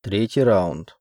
Третий раунд.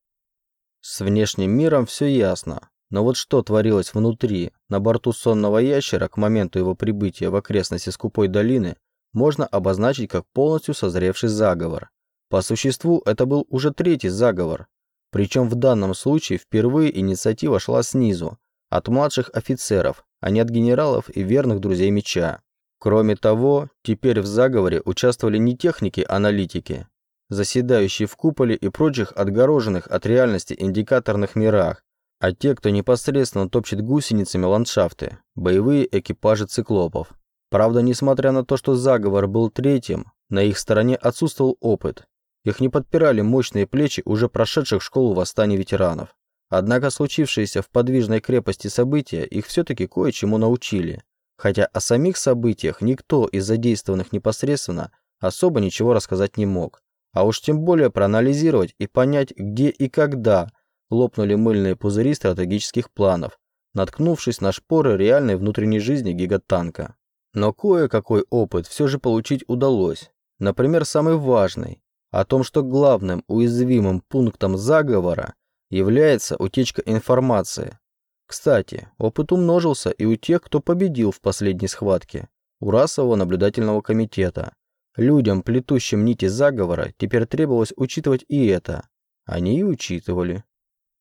С внешним миром все ясно. Но вот что творилось внутри, на борту сонного ящера к моменту его прибытия в окрестности Скупой долины, можно обозначить как полностью созревший заговор. По существу это был уже третий заговор. Причем в данном случае впервые инициатива шла снизу, от младших офицеров, а не от генералов и верных друзей меча. Кроме того, теперь в заговоре участвовали не техники-аналитики, заседающие в куполе и прочих отгороженных от реальности индикаторных мирах, а те, кто непосредственно топчет гусеницами ландшафты, боевые экипажи циклопов. Правда, несмотря на то, что заговор был третьим, на их стороне отсутствовал опыт. Их не подпирали мощные плечи уже прошедших школу восстания ветеранов. Однако случившиеся в подвижной крепости события их все-таки кое-чему научили. Хотя о самих событиях никто из задействованных непосредственно особо ничего рассказать не мог. А уж тем более проанализировать и понять, где и когда лопнули мыльные пузыри стратегических планов, наткнувшись на шпоры реальной внутренней жизни гигатанка. Но кое-какой опыт все же получить удалось. Например, самый важный, о том, что главным уязвимым пунктом заговора является утечка информации. Кстати, опыт умножился и у тех, кто победил в последней схватке, у расового наблюдательного комитета. Людям, плетущим нити заговора, теперь требовалось учитывать и это. Они и учитывали.